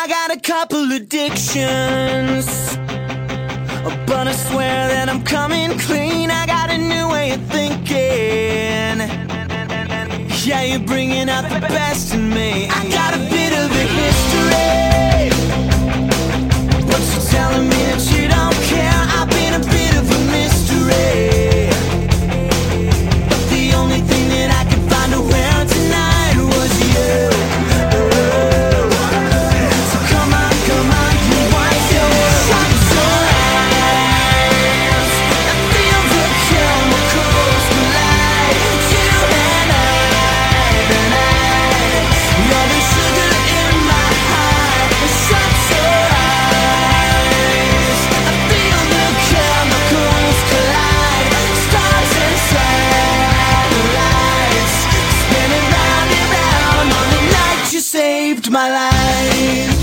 I got a couple addictions. Oh, but I swear that I'm coming clean. I got a new way of thinking. Yeah, you're bringing out the best in me. my life.